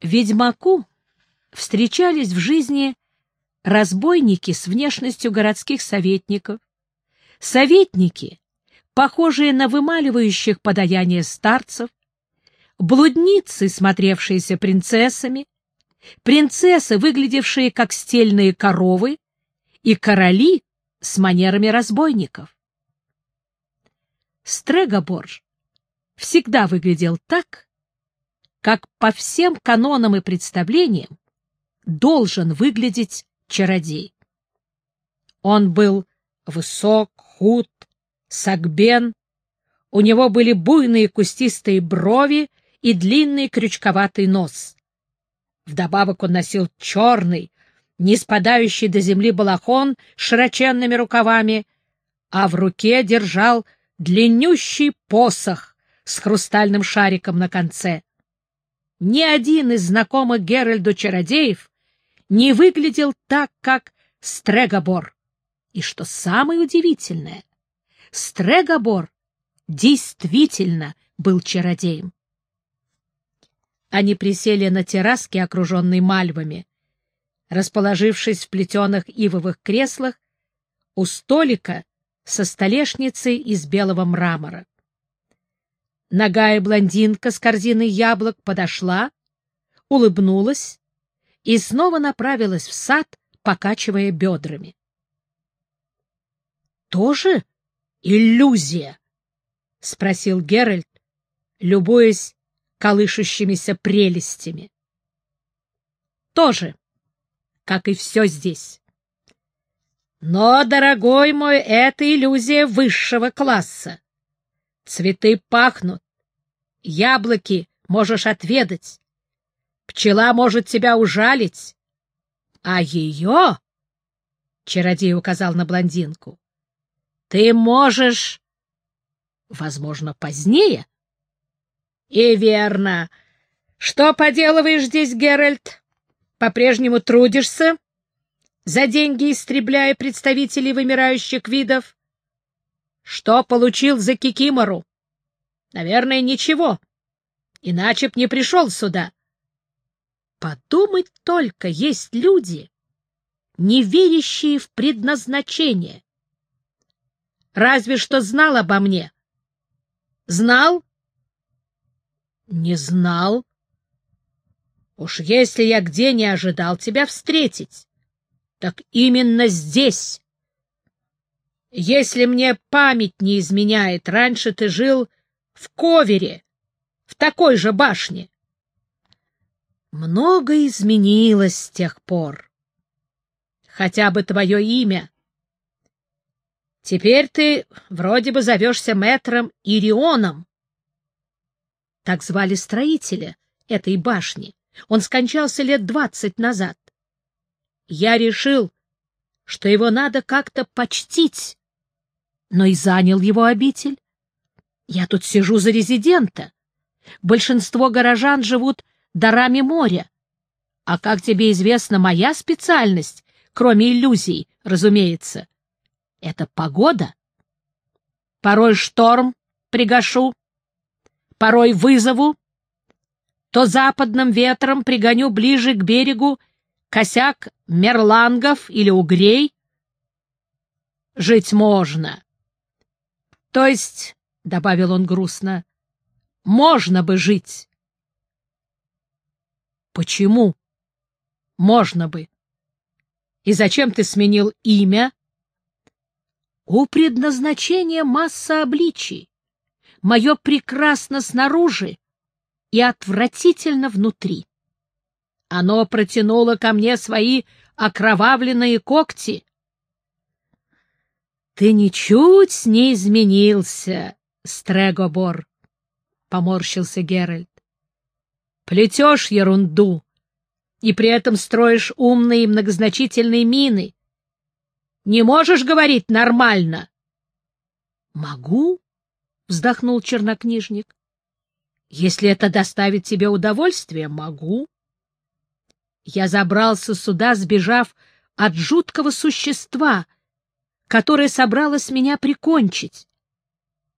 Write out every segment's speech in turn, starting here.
Ведьмаку встречались в жизни разбойники с внешностью городских советников, советники, похожие на вымаливающих подаяние старцев, блудницы, смотревшиеся принцессами, принцессы, выглядевшие как стельные коровы, и короли с манерами разбойников. Стрегоборж всегда выглядел так, как по всем канонам и представлениям должен выглядеть чародей. Он был высок, худ, сагбен, у него были буйные кустистые брови и длинный крючковатый нос. Вдобавок он носил черный, не спадающий до земли балахон с широченными рукавами, а в руке держал длиннющий посох с хрустальным шариком на конце. Ни один из знакомых Геральду чародеев не выглядел так, как Стрегобор. И что самое удивительное, Стрегобор действительно был чародеем. Они присели на терраске, окруженной мальвами, расположившись в плетеных ивовых креслах у столика со столешницей из белого мрамора. Ногая блондинка с корзиной яблок подошла, улыбнулась и снова направилась в сад, покачивая бедрами. — Тоже иллюзия? — спросил Геральт, любуясь колышущимися прелестями. — Тоже как и все здесь. Но, дорогой мой, это иллюзия высшего класса. Цветы пахнут, яблоки можешь отведать, пчела может тебя ужалить, а ее, — чародей указал на блондинку, — ты можешь, возможно, позднее. И верно. Что поделываешь здесь, Геральт? по-прежнему трудишься, за деньги истребляя представителей вымирающих видов? Что получил за Кикимору? Наверное, ничего. Иначе б не пришел сюда. Подумать только, есть люди, не верящие в предназначение. Разве что знал обо мне. Знал? Не знал, Уж если я где не ожидал тебя встретить, так именно здесь. Если мне память не изменяет, раньше ты жил в Ковере, в такой же башне. Многое изменилось с тех пор. Хотя бы твое имя. Теперь ты вроде бы зовешься мэтром Ирионом. Так звали строителя этой башни. Он скончался лет двадцать назад. Я решил, что его надо как-то почтить, но и занял его обитель. Я тут сижу за резидента. Большинство горожан живут дарами моря. А как тебе известно, моя специальность, кроме иллюзий, разумеется, это погода. Порой шторм пригашу, порой вызову, то западным ветром пригоню ближе к берегу косяк мерлангов или угрей. Жить можно. То есть, — добавил он грустно, — можно бы жить. Почему? Можно бы. И зачем ты сменил имя? У предназначения масса обличий. Мое прекрасно снаружи, и отвратительно внутри. Оно протянуло ко мне свои окровавленные когти. — Ты ничуть не изменился, Стрегобор, — поморщился Геральт. — Плетешь ерунду и при этом строишь умные и многозначительные мины. Не можешь говорить нормально? — Могу, — вздохнул чернокнижник. Если это доставит тебе удовольствие, могу. Я забрался сюда, сбежав от жуткого существа, которое собралось меня прикончить.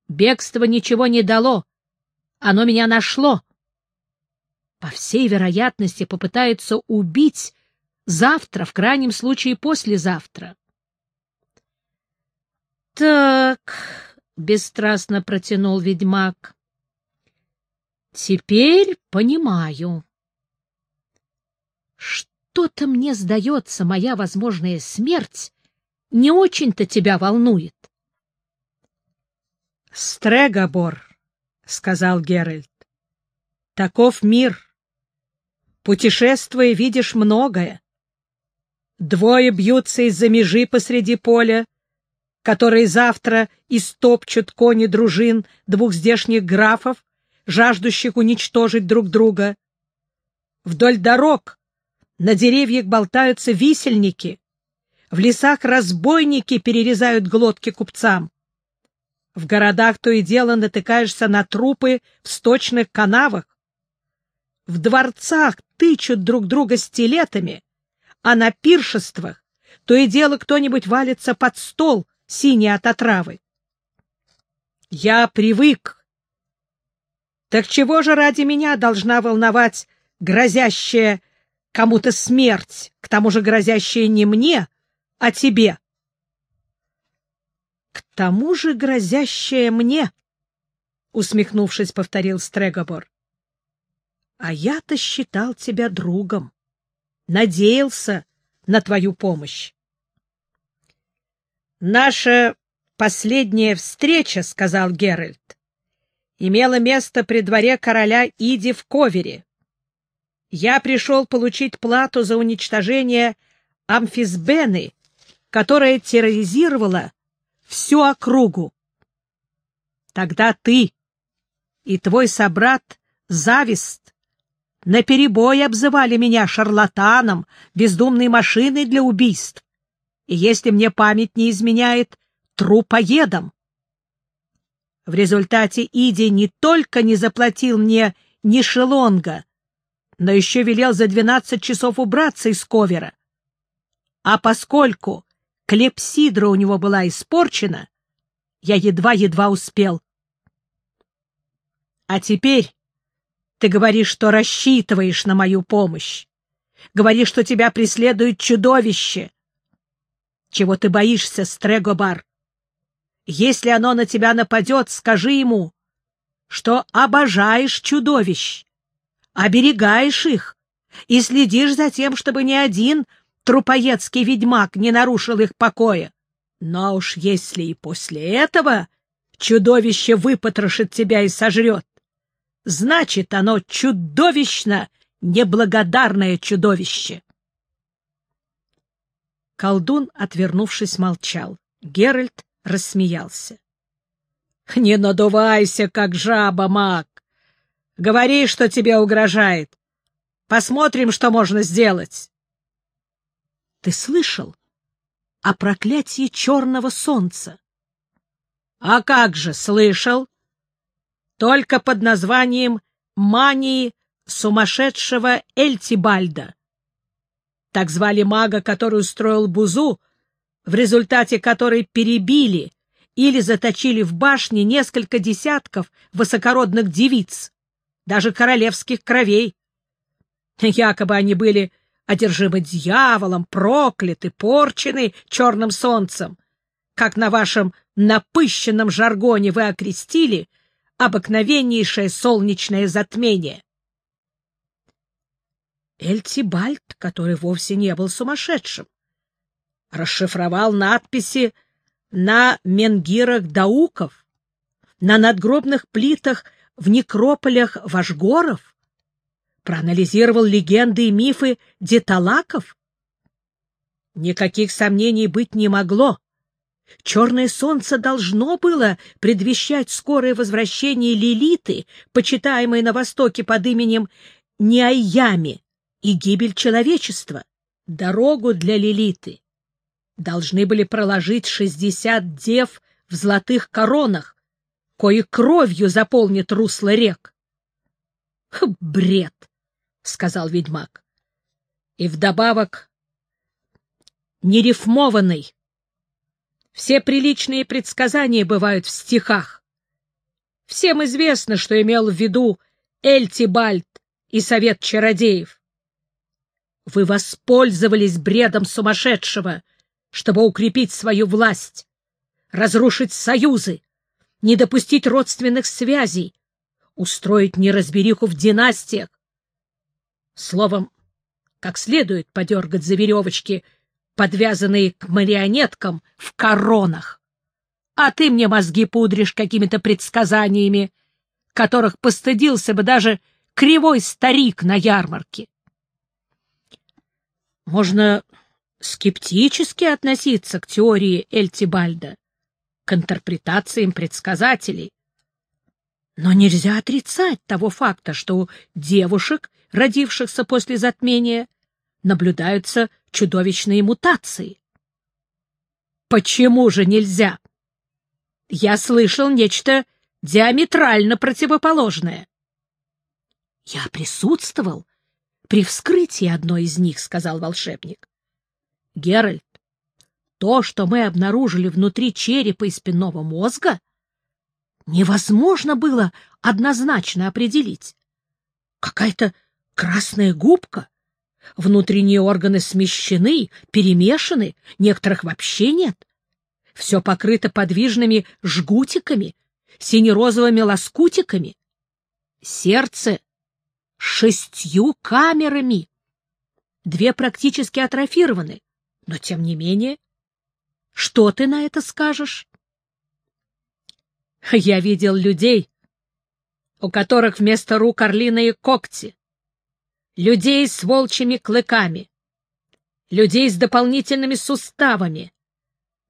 Бегство ничего не дало, оно меня нашло. по всей вероятности, попытается убить завтра, в крайнем случае послезавтра. «Так», — бесстрастно протянул ведьмак, — «теперь понимаю. Что-то мне сдается, моя возможная смерть не очень-то тебя волнует». «Стрегобор», — сказал Геральт, — «таков мир. Путешествуя, видишь многое. Двое бьются из-за межи посреди поля, которые завтра истопчут кони дружин двух здешних графов, жаждущих уничтожить друг друга. Вдоль дорог на деревьях болтаются висельники, в лесах разбойники перерезают глотки купцам. В городах то и дело натыкаешься на трупы в сточных канавах. В дворцах тычут друг друга стилетами, а на пиршествах то и дело кто-нибудь валится под стол, синий от отравы. Я привык. Так чего же ради меня должна волновать грозящая кому-то смерть, к тому же грозящая не мне, а тебе? К тому же грозящая мне, усмехнувшись, повторил Стрегобор. А я-то считал тебя другом, надеялся на твою помощь. «Наша последняя встреча, — сказал Геральт, — имела место при дворе короля Иди в Ковере. Я пришел получить плату за уничтожение амфисбены, которая терроризировала всю округу. Тогда ты и твой собрат Завист наперебой обзывали меня шарлатаном, бездумной машиной для убийств и, если мне память не изменяет, трупоедом. В результате Иди не только не заплатил мне ни шелонга, но еще велел за двенадцать часов убраться из ковера. А поскольку клепсидра у него была испорчена, я едва-едва успел. А теперь ты говоришь, что рассчитываешь на мою помощь. Говоришь, что тебя преследует чудовище, чего ты боишься, Стрегобар? Если оно на тебя нападет, скажи ему, что обожаешь чудовищ, оберегаешь их и следишь за тем, чтобы ни один трупоедский ведьмак не нарушил их покоя. Но уж если и после этого чудовище выпотрошит тебя и сожрет, значит, оно чудовищно неблагодарное чудовище. Колдун, отвернувшись, молчал. Геральт рассмеялся. — Не надувайся, как жаба, маг. Говори, что тебе угрожает. Посмотрим, что можно сделать. — Ты слышал о проклятии черного солнца? — А как же, слышал. Только под названием мании сумасшедшего Эльтибальда. Так звали мага, который устроил бузу, в результате которой перебили или заточили в башне несколько десятков высокородных девиц, даже королевских кровей. Якобы они были одержимы дьяволом, прокляты, порчены черным солнцем, как на вашем напыщенном жаргоне вы окрестили обыкновеннейшее солнечное затмение. Эльтибальд, который вовсе не был сумасшедшим, расшифровал надписи на менгирах дауков, на надгробных плитах в некрополях Вашгоров, проанализировал легенды и мифы деталаков. Никаких сомнений быть не могло. Черное солнце должно было предвещать скорое возвращение Лилиты, почитаемой на Востоке под именем Неайями, и гибель человечества, дорогу для Лилиты. Должны были проложить шестьдесят дев в золотых коронах, кое кровью заполнит русло рек. — Бред! — сказал ведьмак. — И вдобавок нерифмованный. Все приличные предсказания бывают в стихах. Всем известно, что имел в виду Эльтибальд и совет чародеев. Вы воспользовались бредом сумасшедшего, чтобы укрепить свою власть, разрушить союзы, не допустить родственных связей, устроить неразбериху в династиях. Словом, как следует подергать за веревочки, подвязанные к марионеткам в коронах. А ты мне мозги пудришь какими-то предсказаниями, которых постыдился бы даже кривой старик на ярмарке. Можно скептически относиться к теории Эльтибальда, к интерпретациям предсказателей. Но нельзя отрицать того факта, что у девушек, родившихся после затмения, наблюдаются чудовищные мутации. Почему же нельзя? Я слышал нечто диаметрально противоположное. Я присутствовал при вскрытии одной из них, — сказал волшебник. Геральт, то, что мы обнаружили внутри черепа и спинного мозга, невозможно было однозначно определить. Какая-то красная губка, внутренние органы смещены, перемешаны, некоторых вообще нет. Все покрыто подвижными жгутиками, сине-розовыми лоскутиками. Сердце шестью камерами. Две практически атрофированы, но тем не менее, что ты на это скажешь? Я видел людей, у которых вместо рук орлиные когти, людей с волчьими клыками, людей с дополнительными суставами,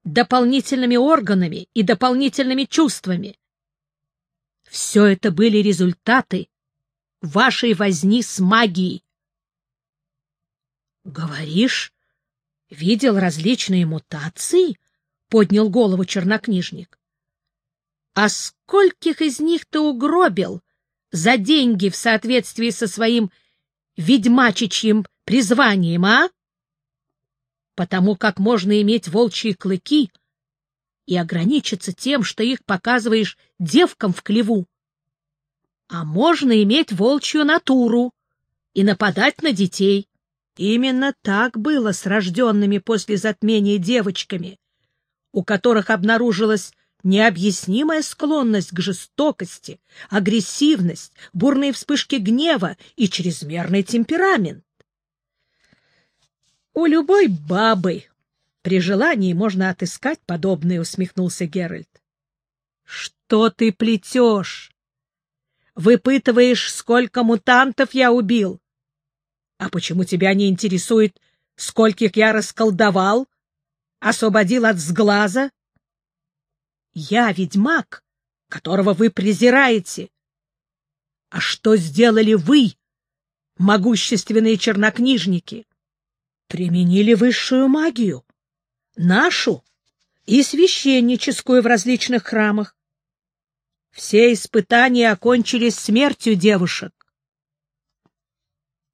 дополнительными органами и дополнительными чувствами. Все это были результаты вашей возни с магией. — Говоришь, видел различные мутации? — поднял голову чернокнижник. — А скольких из них ты угробил за деньги в соответствии со своим ведьмачичьим призванием, а? Потому как можно иметь волчьи клыки и ограничиться тем, что их показываешь девкам в клеву. А можно иметь волчью натуру и нападать на детей. Именно так было с рожденными после затмения девочками, у которых обнаружилась необъяснимая склонность к жестокости, агрессивность, бурные вспышки гнева и чрезмерный темперамент. У любой бабы при желании можно отыскать подобное, — усмехнулся Геральт. — Что ты плетешь? Выпытываешь, сколько мутантов я убил, а почему тебя не интересует, скольких я расколдовал, освободил от сглаза? Я ведьмак, которого вы презираете. А что сделали вы, могущественные чернокнижники? Применили высшую магию, нашу и священническую в различных храмах. Все испытания окончились смертью девушек.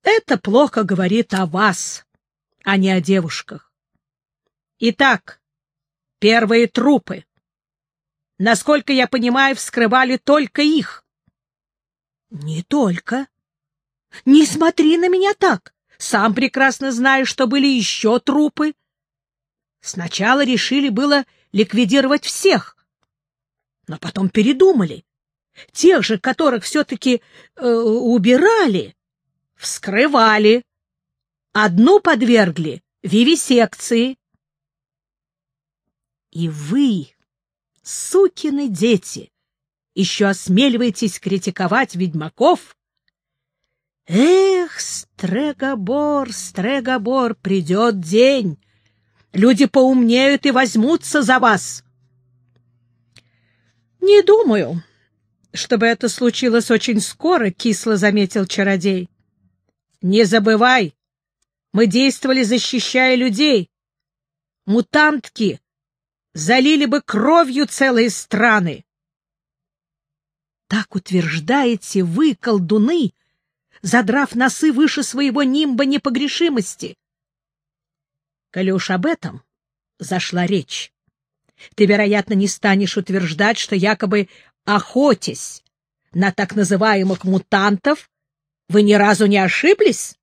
Это плохо говорит о вас, а не о девушках. Итак, первые трупы. Насколько я понимаю, вскрывали только их. Не только. Не смотри на меня так. Сам прекрасно знаешь, что были еще трупы. Сначала решили было ликвидировать всех, но потом передумали. Тех же, которых все-таки э, убирали, вскрывали. Одну подвергли вивисекции. И вы, сукины дети, еще осмеливаетесь критиковать ведьмаков? Эх, Стрегобор, Стрегобор, придет день. Люди поумнеют и возьмутся за вас. Не думаю, чтобы это случилось очень скоро, кисло заметил чародей. Не забывай, мы действовали, защищая людей. Мутантки залили бы кровью целые страны. Так утверждаете вы, колдуны, задрав носы выше своего нимба непогрешимости. Коли уж об этом зашла речь, ты, вероятно, не станешь утверждать, что якобы охотясь на так называемых мутантов, Вы ни разу не ошиблись?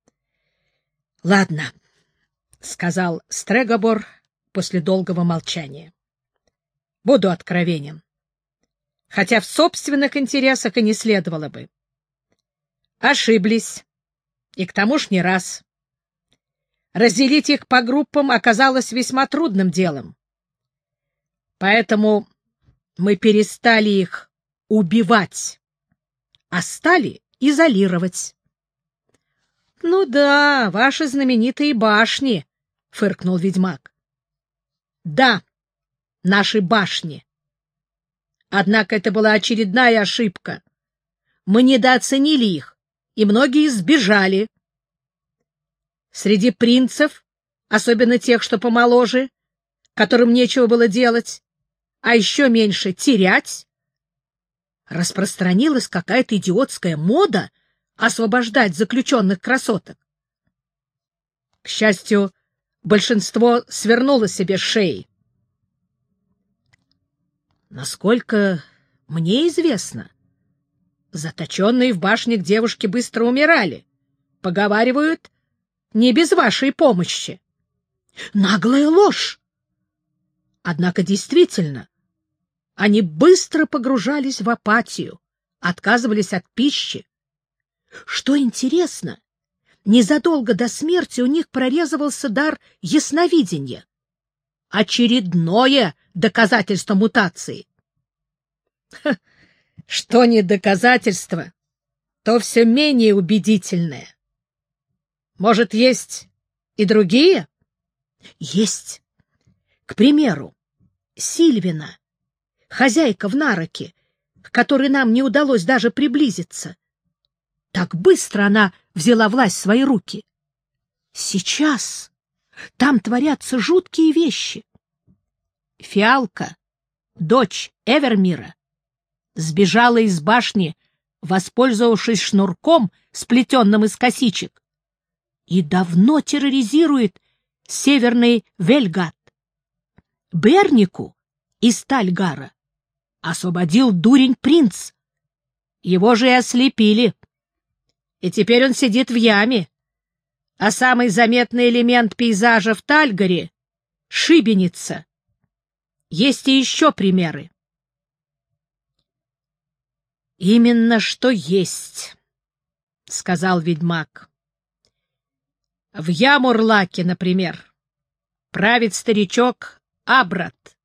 — Ладно, — сказал Стрегобор после долгого молчания. — Буду откровенен. Хотя в собственных интересах и не следовало бы. Ошиблись. И к тому ж не раз. Разделить их по группам оказалось весьма трудным делом. Поэтому мы перестали их убивать, а стали изолировать. — Ну да, ваши знаменитые башни, — фыркнул ведьмак. — Да, наши башни. Однако это была очередная ошибка. Мы недооценили их, и многие сбежали. Среди принцев, особенно тех, что помоложе, которым нечего было делать, а еще меньше терять, распространилась какая-то идиотская мода освобождать заключенных красоток. К счастью, большинство свернуло себе шеи. Насколько мне известно, заточенные в башнях девушки быстро умирали. Поговаривают, не без вашей помощи. Наглая ложь! Однако действительно, они быстро погружались в апатию, отказывались от пищи. Что интересно, незадолго до смерти у них прорезывался дар ясновидения. Очередное доказательство мутации. Ха, что не доказательство, то все менее убедительное. Может, есть и другие? Есть. К примеру, Сильвина, хозяйка в Нароке, к которой нам не удалось даже приблизиться. Так быстро она взяла власть в свои руки. Сейчас там творятся жуткие вещи. Фиалка, дочь Эвермира, сбежала из башни, воспользовавшись шнурком, сплетенным из косичек, и давно терроризирует северный Вельгат. Бернику из Тальгара освободил дурень-принц. Его же и ослепили. И теперь он сидит в яме. А самый заметный элемент пейзажа в Тальгаре — шибеница. Есть и еще примеры. «Именно что есть», — сказал ведьмак. «В Ямурлаке, например, правит старичок Абрат.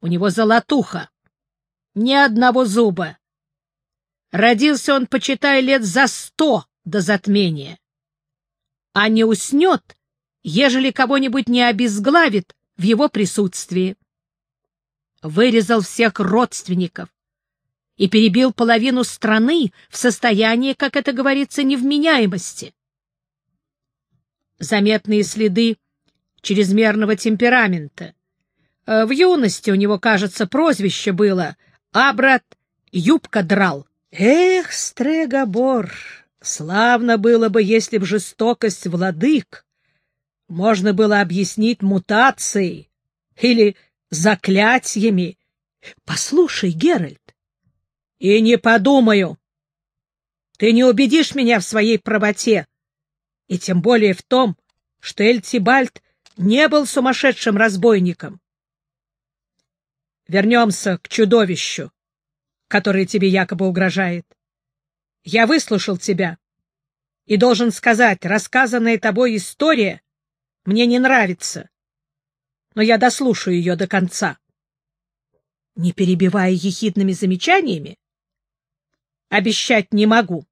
У него золотуха. Ни одного зуба. Родился он, почитай, лет за сто до затмения. А не уснет, ежели кого-нибудь не обезглавит в его присутствии. Вырезал всех родственников и перебил половину страны в состоянии, как это говорится, невменяемости. Заметные следы чрезмерного темперамента, Э, в юности у него, кажется, прозвище было Абрат Юбка драл. Эх, Стрегобор, славно было бы, если б жестокость владык можно было объяснить мутацией или заклятиями. Послушай, Геральт, и не подумаю. Ты не убедишь меня в своей правоте, и тем более в том, что Эльтибальд не был сумасшедшим разбойником. Вернемся к чудовищу, которое тебе якобы угрожает. Я выслушал тебя и должен сказать, рассказанная тобой история мне не нравится, но я дослушаю ее до конца. Не перебивая ехидными замечаниями, обещать не могу.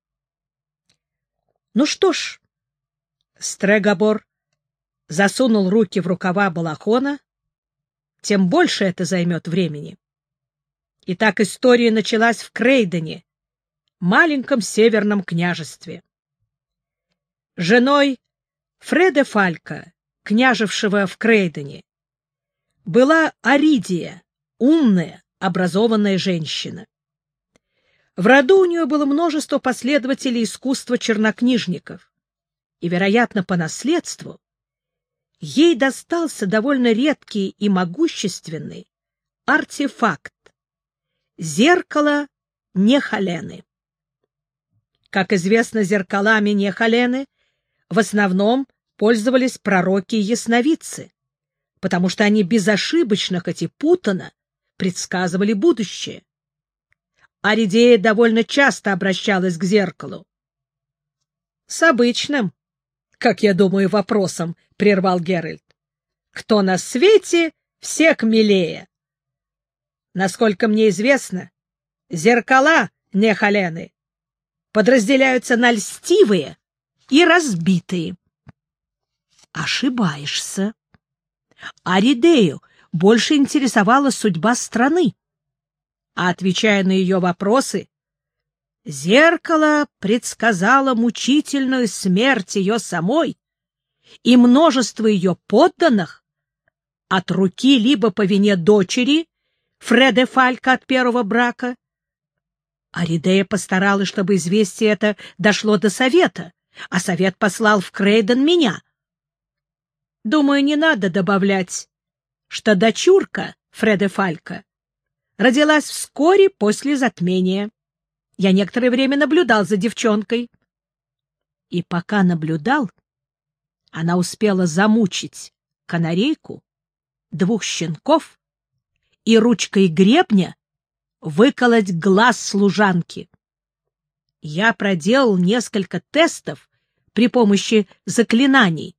Ну что ж, Стрегобор засунул руки в рукава балахона тем больше это займет времени. Итак, история началась в Крейдене, маленьком северном княжестве. Женой Фреда Фалька, княжевшего в Крейдене, была Аридия, умная, образованная женщина. В роду у нее было множество последователей искусства чернокнижников, и, вероятно, по наследству ей достался довольно редкий и могущественный артефакт — зеркало Нехалены. Как известно, зеркалами Нехалены в основном пользовались пророки и ясновидцы, потому что они безошибочно, хоть и путано, предсказывали будущее. Аридея довольно часто обращалась к зеркалу. — С обычным, как я думаю, вопросом, — прервал Геральт. — Кто на свете всех милее? Насколько мне известно, зеркала Нехалены подразделяются на льстивые и разбитые. Ошибаешься. Аридею больше интересовала судьба страны. А отвечая на ее вопросы, зеркало предсказало мучительную смерть ее самой и множество ее подданных от руки либо по вине дочери Фреде Фалька от первого брака. Аридея постаралась, чтобы известие это дошло до совета, а совет послал в Крейден меня. Думаю, не надо добавлять, что дочурка Фреде Фалька родилась вскоре после затмения. Я некоторое время наблюдал за девчонкой. И пока наблюдал, она успела замучить канарейку, двух щенков и ручкой гребня выколоть глаз служанки. Я проделал несколько тестов при помощи заклинаний.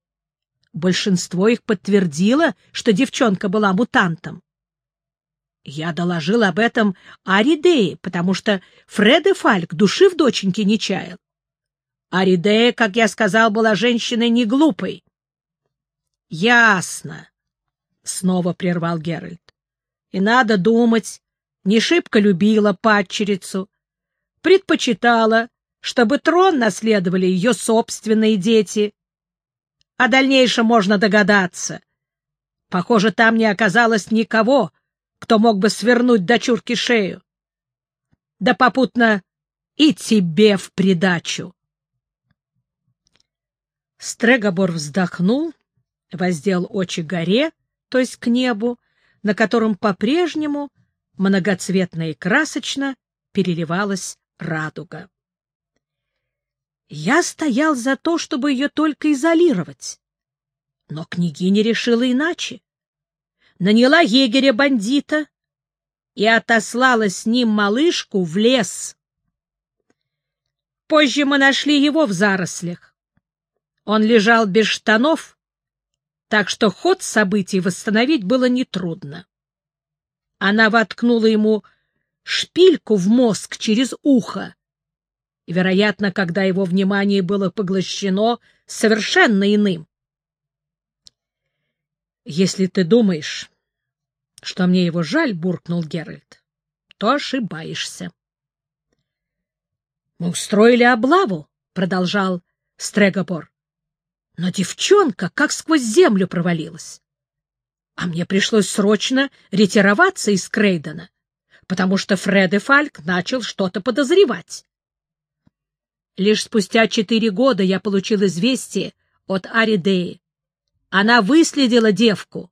Большинство их подтвердило, что девчонка была мутантом. Я доложил об этом Аридее, потому что Фреде Фальк души в доченьке не чаял. Аридея, как я сказал, была женщиной не глупой. — Ясно, — снова прервал Геральт. — И надо думать, не шибко любила падчерицу, предпочитала, чтобы трон наследовали ее собственные дети. О дальнейшем можно догадаться. Похоже, там не оказалось никого, кто мог бы свернуть дочурке шею. Да попутно и тебе в придачу. Стрегобор вздохнул, воздел очи горе, то есть к небу, на котором по-прежнему многоцветно и красочно переливалась радуга. Я стоял за то, чтобы ее только изолировать. Но княгиня решила иначе. Наняла егеря-бандита и отослала с ним малышку в лес. Позже мы нашли его в зарослях. Он лежал без штанов, так что ход событий восстановить было нетрудно. Она воткнула ему шпильку в мозг через ухо. Вероятно, когда его внимание было поглощено совершенно иным. «Если ты думаешь, что мне его жаль, — буркнул Геральт, — то ошибаешься». «Мы устроили облаву», — продолжал Стрегобор. «Но девчонка как сквозь землю провалилась а мне пришлось срочно ретироваться из Крейдена, потому что Фред и Фальк начал что-то подозревать. Лишь спустя четыре года я получил известие от Аридеи. Она выследила девку.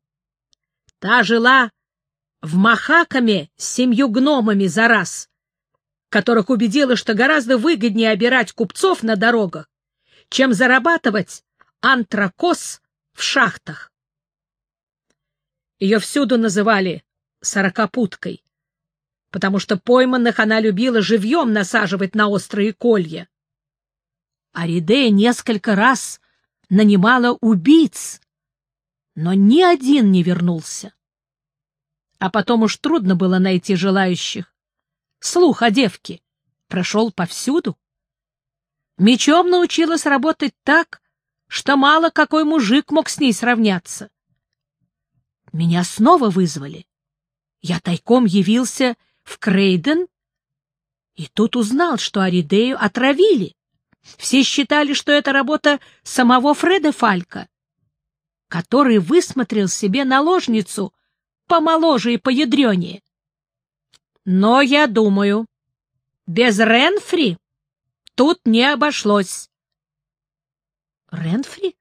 Та жила в Махакаме с семью гномами за раз, которых убедила, что гораздо выгоднее обирать купцов на дорогах, чем зарабатывать антракос в шахтах. Ее всюду называли «сорокопуткой», потому что пойманных она любила живьем насаживать на острые колья. Аридея несколько раз нанимала убийц, но ни один не вернулся. А потом уж трудно было найти желающих. Слух о девке прошел повсюду. Мечом научилась работать так, что мало какой мужик мог с ней сравняться. Меня снова вызвали. Я тайком явился в Крейден и тут узнал, что Аридею отравили. Все считали, что это работа самого Фреда Фалька, который высмотрел себе наложницу помоложе и поядренее. Но я думаю, без Ренфри тут не обошлось. Ренфри?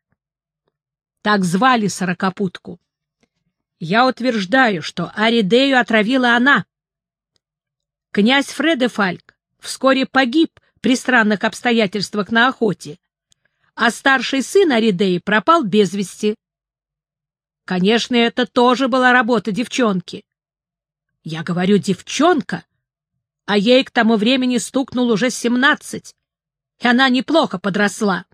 Так звали сорокопутку. Я утверждаю, что Аридею отравила она. Князь Фреде Фальк вскоре погиб при странных обстоятельствах на охоте, а старший сын Аридеи пропал без вести. Конечно, это тоже была работа девчонки. Я говорю «девчонка», а ей к тому времени стукнул уже семнадцать, и она неплохо подросла.